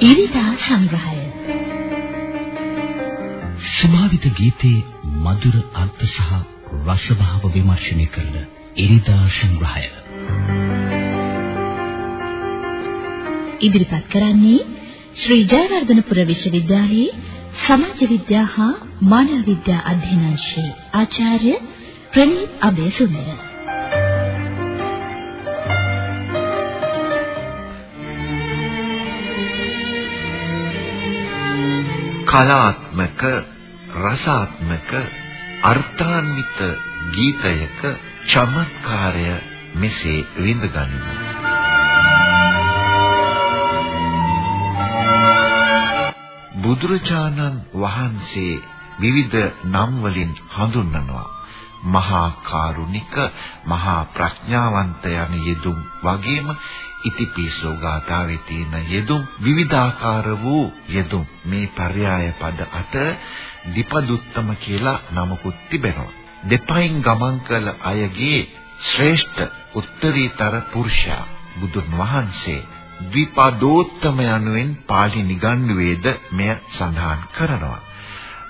ඉරිදා සංග්‍රහය. සමාවිත ගීතේ මధుර අර්ථ සහ රසභාව විමර්ශනය කරන ඉරිදා සංග්‍රහය. ඉදිරිපත් කරන්නේ ශ්‍රී ජයවර්ධනපුර විශ්වවිද්‍යාලයේ සමාජ විද්‍යා හා මානව විද්‍යා අධ්‍යනාංශයේ ආචාර්ය ප්‍රනීත් අබේසුන්දර කලාත්මක රසාත්මක අර්ථාන්විත ගීතයක චමත්කාරය මෙසේ විඳගනිමු. බුදුරජාණන් වහන්සේ විවිධ නම් වලින් හඳුන්වනවා. මහා කාරුණික මහා ප්‍රඥාවන්ත යන යෙදුම් වගේම ඉතිපිසෝ ගාථාවේ තියෙන යෙදුම් විවිධාකාර වූ යෙදුම්. මේ පర్యాయ පද අට දීපදුත්තම කියලා නමකුත් තිබෙනවා. දෙපයින් ගමන් කළ අයගේ ශ්‍රේෂ්ඨ උත්තරීතර පුරුෂයා බුදුන් වහන්සේ ද්විපදෝත්තම යනුවෙන් පාළි නිගණ්ඩුවේද මෙය සඳහන් කරනවා.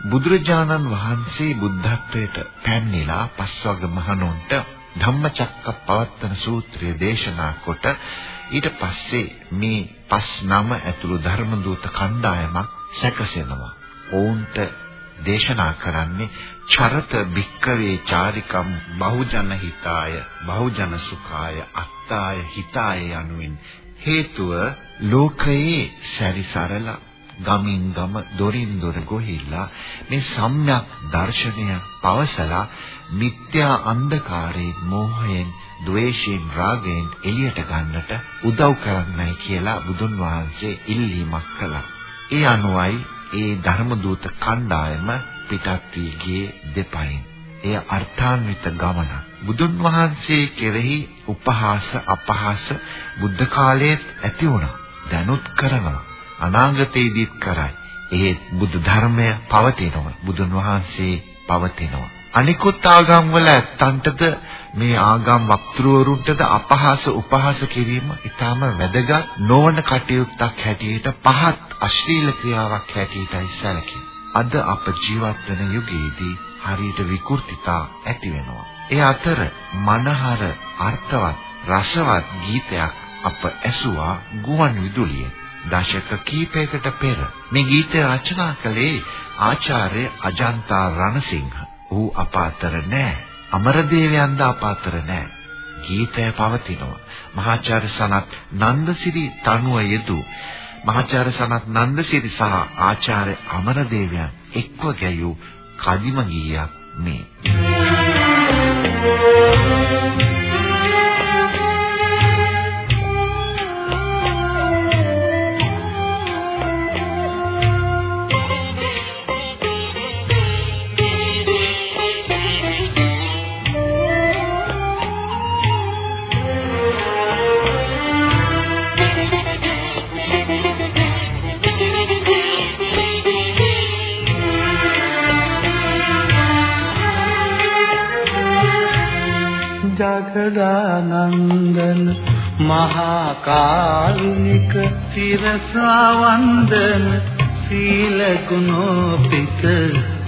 බුදුරජාණන් වහන්සේ බුද්ධත්වයට පැමිණලා පස්වග මහණොන්ට ධම්මචක්ක පවත්තන සූත්‍රය දේශනා කොට ඊට පස්සේ මේ පස් නම ඇතුළු ධර්ම දූත කණ්ඩායමක් සැකසෙනවා. ඔවුන්ට දේශනා කරන්නේ චරත භික්කවේ චාරිකම් බහුජන හිතාය බහුජන සුඛාය අත්තාය හිතාය යනුවෙන් හේතුව ලෝකයේ සැරිසරලා ගමින් ගම දොරින් දොර ගොහිල්ලා මේ සම්‍යක් දර්ශනය පවසලා මිත්‍යා අන්ධකාරයෙන් මෝහයෙන් ද්වේෂයෙන් රාගයෙන් එළියට ගන්නට උදව් කරන්නයි කියලා බුදුන් වහන්සේ ඉල්ලීමක් කළා. ඒ අනුවයි ඒ ධර්ම දූත කණ්ඩායම පිටත් වී ගියේ දෙපයින්. එය අර්ථාන්විත ගමනක්. බුදුන් වහන්සේ කෙරෙහි උපහාස අපහාස බුද්ධ කාලයේත් ඇති වුණා. දැනුත් කරනවා. අනාගතයේදීත් කරයි. ඒ බුදු ධර්මය පවතිනවා. බුදුන් වහන්සේ පවතිනවා. අනිකුත් ආගම් වල ඇත්තන්ටද මේ ආගම් වක්තෘවරුන්ටද අපහාස උපහාස කිරීම ඊටම වැදගත් නොවන කටයුත්තක් හැටියට පහත් අශ්ලීල ක්‍රියාවක් හැටියටයි සැලකෙන්නේ. අද අප ජීවත් වෙන යුගයේදී හරියට විකෘතිතා ඇති වෙනවා. ඒ අතර මනහර අර්ථවත් රසවත් ගීතයක් අප ඇසුවා ගුවන් විදුලියේ දශක කීපයකට පෙර මේ ගීතය රචනා කළේ ආචාර්ය අජන්තා රණසිංහ. ඌ අප අතර නෑ. අමරදේවයන්ද අප අතර නෑ. ගීතය පවතිනවා. මහාචාර්ය සනත් නන්දසිරි තනුව යෙදු මහාචාර්ය සනත් නන්දසිරි සහ ආචාර්ය අමරදේවයන් එක්ව ගැයූ කදිම ගීයක් මේ. සච්චිදානන්දන මහා කාරුණික සිරසවන්දන සීල ගුණෝපිත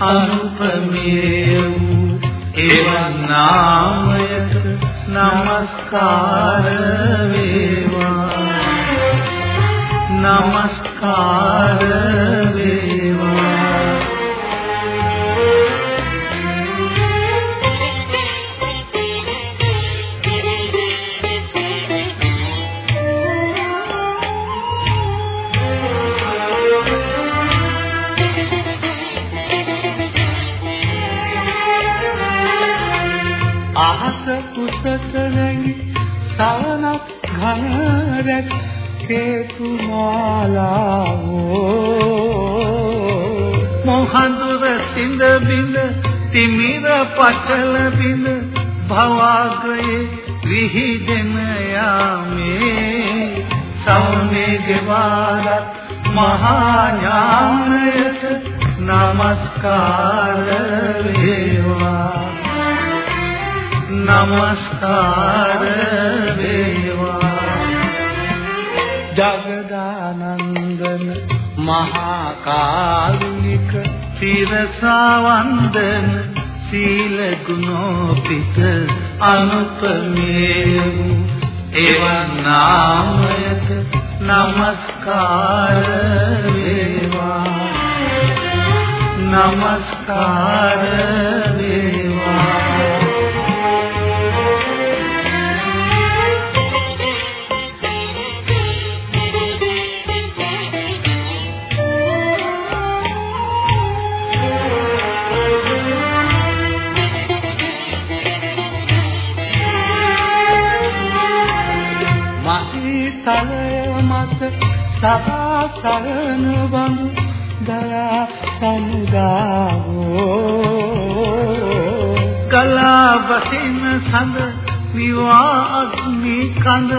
අනුපමේ වූ එවන් නාමයට নমස්කාර වේවා. নমස්කාර වේ පිටු මාලාවෝ මොහඳුර සිඳ බිඳ තිමිර පටල බිඳ භවගයේ විහිදෙන යාමේ සෞමේ දෙවාරත් මහා ඥානයට নমস্কার වේවා. নমস্কার වේවා. ජගදානන්දන මහා කාරුණික තිරසවන්දන සීල ගුණෝපිත අනුපමේය එවන් නාමයක নমස්කාර වේවා. নমස්කාර සදා සරණ බඳු දයා සමුදාවෝ. කලා බසින සඳ විවා අග්නි කඳ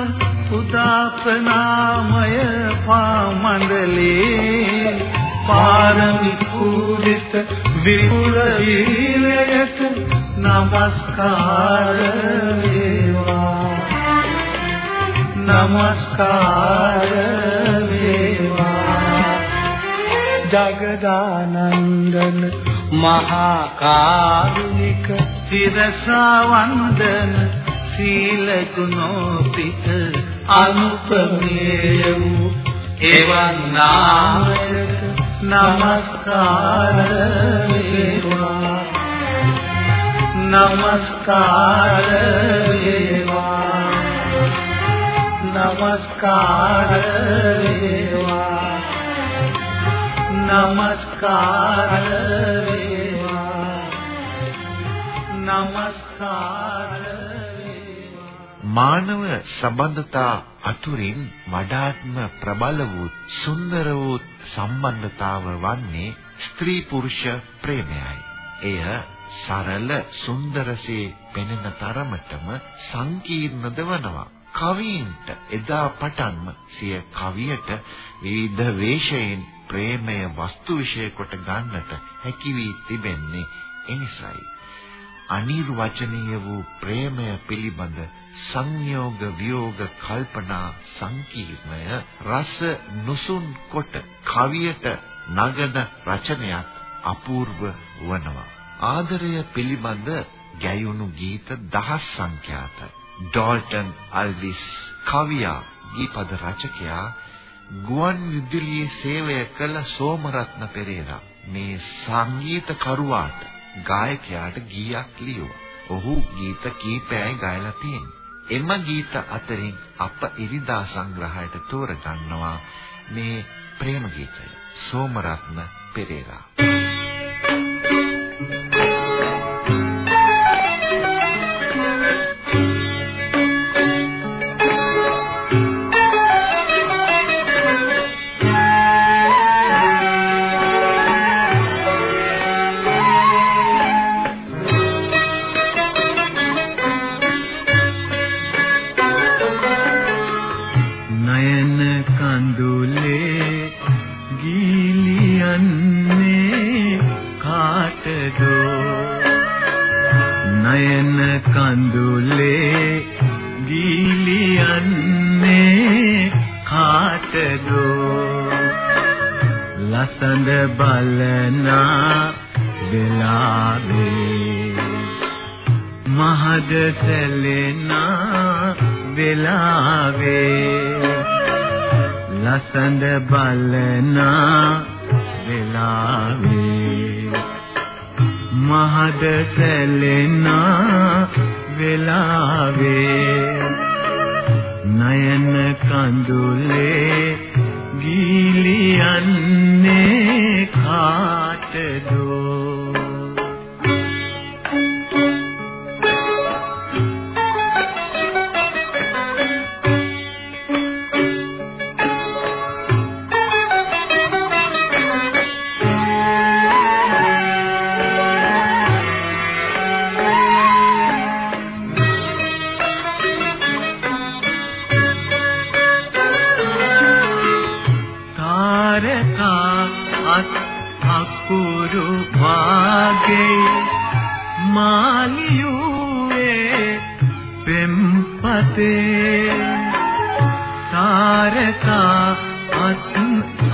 උදාපනාමය පාමණ්ඩලේ. පාරමි කුරිත විපුල වීරයට නමස්කාර වේවා. නමස්කාර ජගදානන්දන මහා කාරුණික සිරසවන්දන සීල ගුණෝපිත අනුපමේය වූ එවන් නාමයක නමස්කාර වේවා නමස්කාර වේවා නමස්කාර වේවා නමස්කාර වේවා නමස්කාර මානව සම්බන්ධතා අතුරින් වඩාත්ම ප්‍රබල වූ සුන්දර වූ සම්බන්ධතාව වන්නේ ස්ත්‍රී පුරුෂ ප්‍රේමයයි. එය සරල සුන්දරසේ පෙනෙන තරමටම සංකීර්ණද වනවා. කවීන්ට එදා පටන්ම සිය කවියට විවිධ වේශයෙන් ප්‍රේමය වස්තු විශේෂ කොට ගන්නට හැකි වී තිබෙන්නේ එනිසයි. අනිර්වචනීය වූ ප්‍රේමය පිළිබඳ සංයෝග වියෝග කල්පනා සංකීර්ණය රස නුසුන් කොට කවියට නගන රචනයක් අපූර්ව වනවා. ආදරය පිළිබඳ ගැයුණු ගීත දහස් සංඛ්‍යාතයි. ඩෝල්ටන් අල්විස් කවියා ගීපද රචකයා ගුවන් විදුලියේ සේවය කළ සෝමරත්න පෙරේරා මේ සංගීත කරුවාට ගායකයාට ගීයක් ලියුවා. ඔහු ගීත කීපයයි ගායලා තියෙන්නේ. එම ගීත අතරින් අප ඉරිදා සංග්‍රහයට තෝරගන්නවා මේ ප්‍රේම ගීතය. සෝමරත්න පෙරේරා. මහද සැලෙනා වෙලාවේ. නයන කඳුලේ ගීලියන්නේ කාටදෝ? තාරකා අත් අකුරු වාගේ මාලියුවේ පෙම්පතේ තාරකා අත්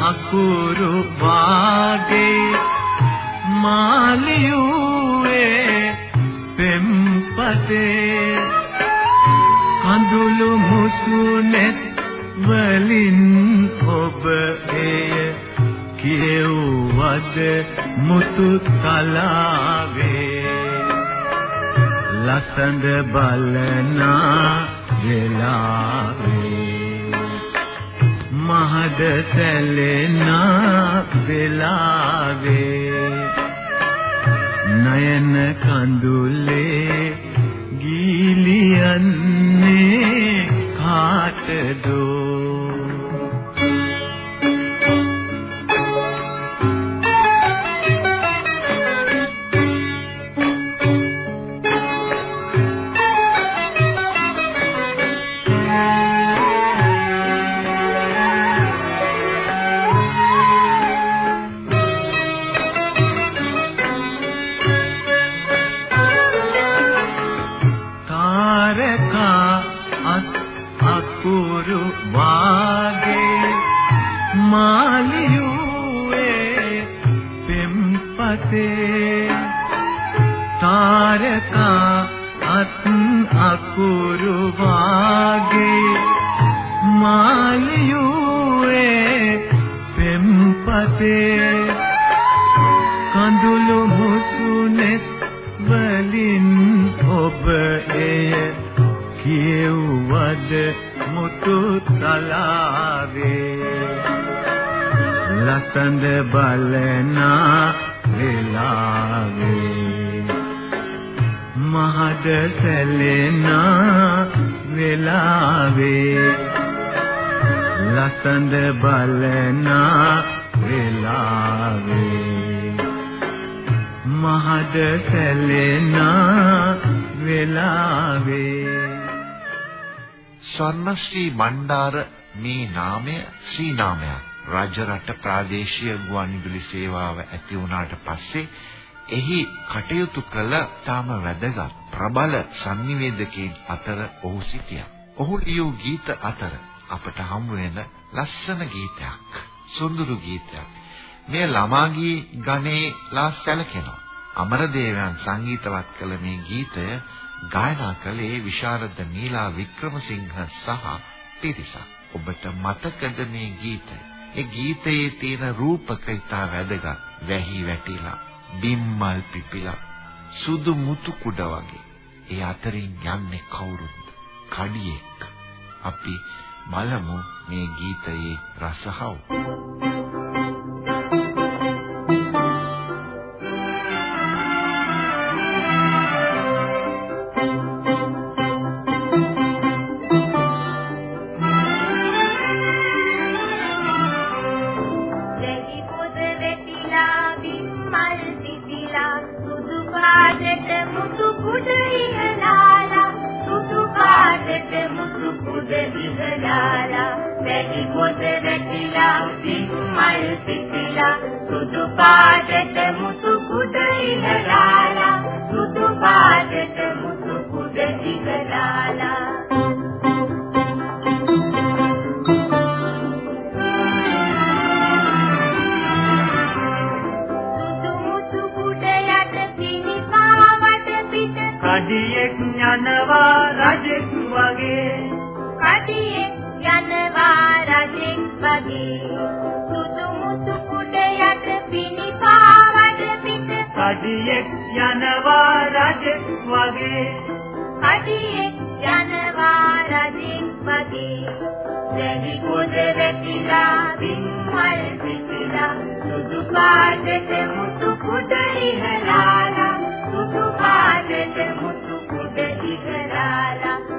අකුරු වාගේ මාලියුවේ පෙම්පතේ මුතු තලාවේ ලසඳ බලනා වෙලාවේ. මහද සැලෙනා වෙලාවේ. නයන කඳුලේ ගීලියන්නේ කාටදෝ वा සඳ බලනා වෙලාවේ. මහද සැලෙනා වෙලාවේ. ස්වර්ණශ්‍රී මණ්ඩාර මේ නාමය ශ්‍රී නාමයක්. රජරට ප්‍රාදේශීය ගුවන්විදුලි සේවාව ඇති වුණාට පස්සේ එහි කටයුතු කළ තාම වැදගත් ප්‍රබල sannivedakain අතර ඔහු සිටියා. ඔහු ලියූ ගීත අතර අපට හමු වෙන ලස්සන ගීතයක්. සුන්දර ගීතයක්. මේ ළමා ගී ගණේ ලා සැලකෙනවා. අමරදේවයන් සංගීතවත් කළ මේ ගීතය ගායනා කළේ විශාරද නීලා වික්‍රමසිංහ සහ පිරිසක්. ඔබට මතකද මේ ගීතය? ඒ ගීතයේ තියෙන රූපක ඉතා වැදගත්. වැහි වැටිලා, බිම්මල් පිපිලා, සුදු මුතු කුඩ වගේ. ඒ අතරින් යන්නේ කවුරුද? කඩියෙක්. අපි බලමු මේ ගීතයේ රසහව. පොත දිස දාලා වැඩි පොත රැකිලා සිම්මල් පිටිලා සුදු පාටට මුතු කුඩ ඉහලාලා සුදු පාටට මුතු කුඩ දිග දාලා වගේ සුදු මුතු කුඩ යට පිනි පාවඩ පිට කඩියෙක් යනවා රජෙක් වගේ. කඩියෙක් යනවා රජෙක් වගේ. දැඩි කුද වෙතිලා විම්මල් පිටිලා සුදු පාටට මුතු කුඩ ඉහලාලා සුදු පාටට මුතු කුඩ ඉහලාලා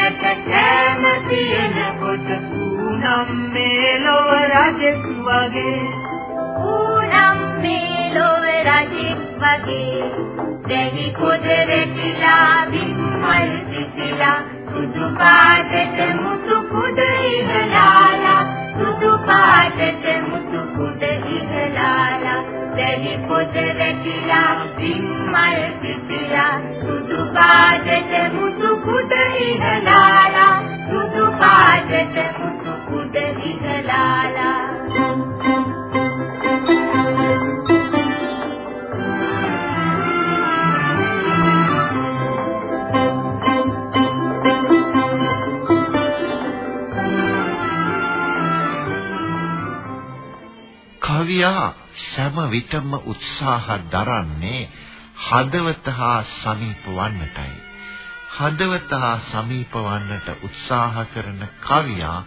කැම තියෙන කොට උනම් මේ ලොව රජෙක් වගේ. ඌනම් මේ ලොව රජෙක් වගේ. දෙවි පොද රැකිලා බිම්මල් සිසිලා සුදු පාටට මුතු කුඩ ඉහලාලා සුදු පාටට මුතු කුඩ ඉහලාලා දෙවි පොද රැකිලා බිම්මල් සිසිලා සුදු පාටට මුතු කුඩ ඉහලාලා සුදු පාටට මුතු කුඩ ඉහලාලා කවියා සෑම විටම උත්සාහ දරන්නේ හදවත හා සමීප වන්නටයි. හදවත හා සමීප වන්නට උත්සාහ කරන කවියා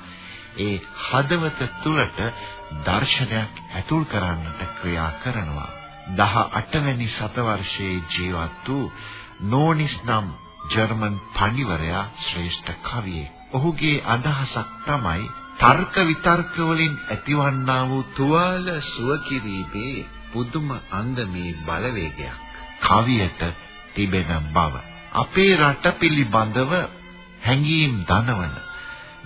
ඒ හදවත තුළට දර්ශනයක් ඇතුල් කරන්නට ක්‍රියා කරනවා. 18 වෙනි සතවර්ෂයේ ජීවත් වූ නෝනිස් නම් ජර්මන් පඬිවරයා ශ්‍රේෂ්ඨ කවියෙක්. ඔහුගේ අදහසක් තමයි තර්ක විතර්ක වලින් ඇතිවන්නා වූ තුවාල සුවකිරීමේ පුදුම අන්දමේ බලවේගයක් කවියට තිබෙන බව අපේ රට පිළිබඳව හැඟීම් දනවන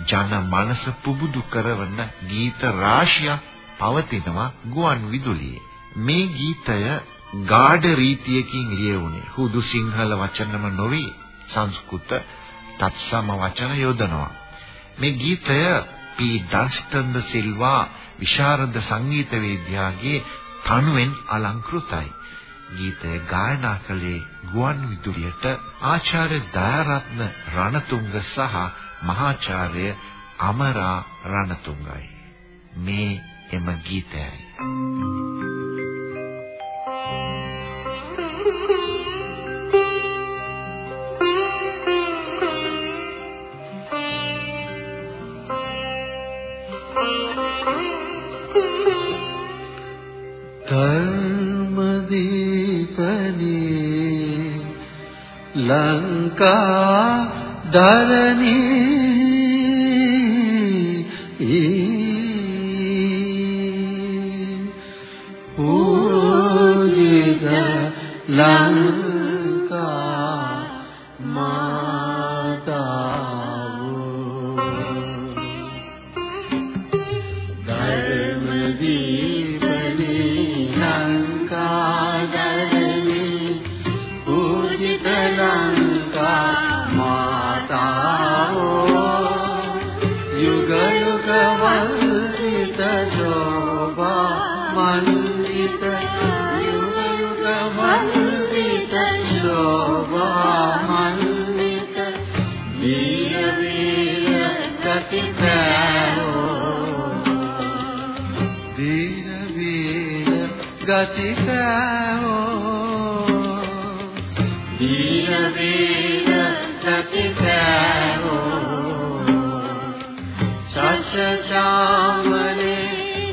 ජන මනස පුබුදු කරවන ගීත රාශියක් පවතිනවා ගුවන් විදුලියේ. මේ ගීතය ගාඩ රීතියකින් ලියවුනේ හුදු සිංහල වචනම නොවේ. සංස්කෘත තත්සම වචන යොදනවා. මේ ගීතය පී ඩස්ටන් ද සිල්වා විශාරද සංගීතවේදියාගේ තනුවෙන් අලංකෘතයි. ගීතය ගායනා කළේ ගුවන් විදුලියට ආචාර්ය දයාරත්න රණතුංග සහ මහාචාර්ය අමරා රණතුංගයි. මේ එම ගීතයයි. ලංකා දරණී. सश शामले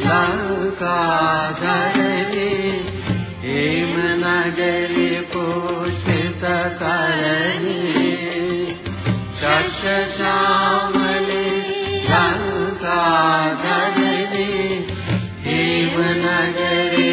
झङ्का झगनी हेमगरे पोष ते शामले झङ्का झगनी हेमगरे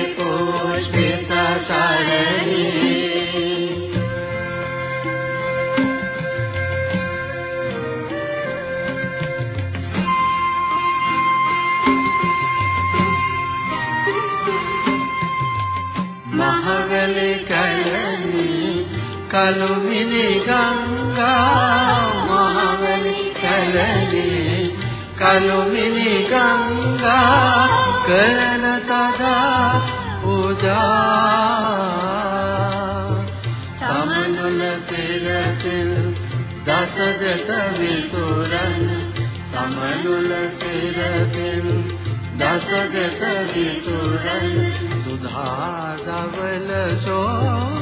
කැලණි කලුමිනි ගංගා මහවැලි කැලණි. කලුමිනි ගංගා කරන තදා පූජා. තමනුල සිරසිල් දස දස විසුරන්. සමනුල සිරසිල් දස දස විසුරන්. සුධා ධවල ශෝභා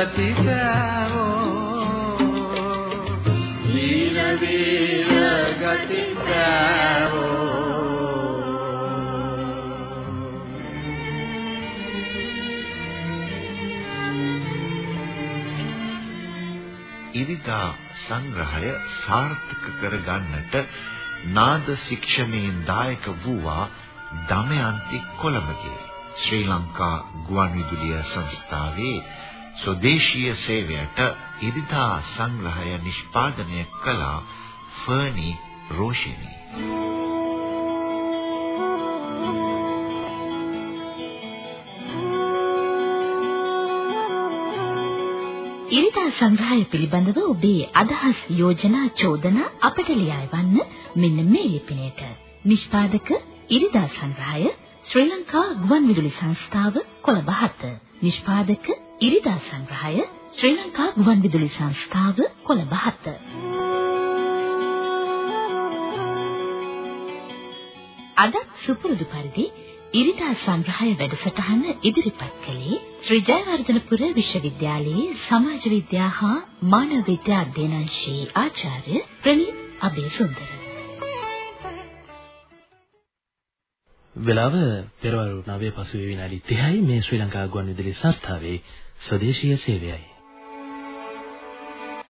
ගතිතවෝ වීර වීර ගතිතවෝ ඉරිදා සංග්‍රහය සාර්ථක කරගන්නට නාද ශික්ෂණයෙන් දායක වූවා දමයන්ති කොළඹගේ. ශ්‍රී ලංකා ගුවන්විදුලිය සංස්ථාවේ ස්වදේශීය සේවයට ඉරිදා සංග්‍රහය නිෂ්පාදනය කළ ෆර්නි රෝෂිනී ඉරිදා සංග්‍රහය පිළිබඳව ඔබේ අදහස් යෝජනා චෝදනා අපට ලියා එවන්න මෙන්න මේ ලිපිනයට. නිෂ්පාදක ඉරිදා සංග්‍රහය ශ්‍රී ලංකා ගුවන්විදුලි සංස්ථාව කොළඹ 7. නිෂ්පාදක ඉරිදා සංග්‍රහය ශ්‍රී ලංකා ගුවන්විදුලි සංස්ථාව කොළඹ 7. අද සුපුරුදු පරිදි ඉරිදා සංග්‍රහය වැඩසටහන ඉදිරිපත් කළේ ශ්‍රී ජයවර්ධනපුර විශ්වවිද්‍යාලයේ සමාජ විද්‍යා හා මානව විද්‍යා අධ්‍යනාංශයේ ආචාර්ය ප්‍රනීත් අබේසුන්දර. වෙලාව පෙරවරු 9 පසුවේ විනාඩි 30යි මේ ශ්‍රී ලංකා ගුවන්විදුලි සංස්ථාවේ ස්වදේශීය සේවයයි.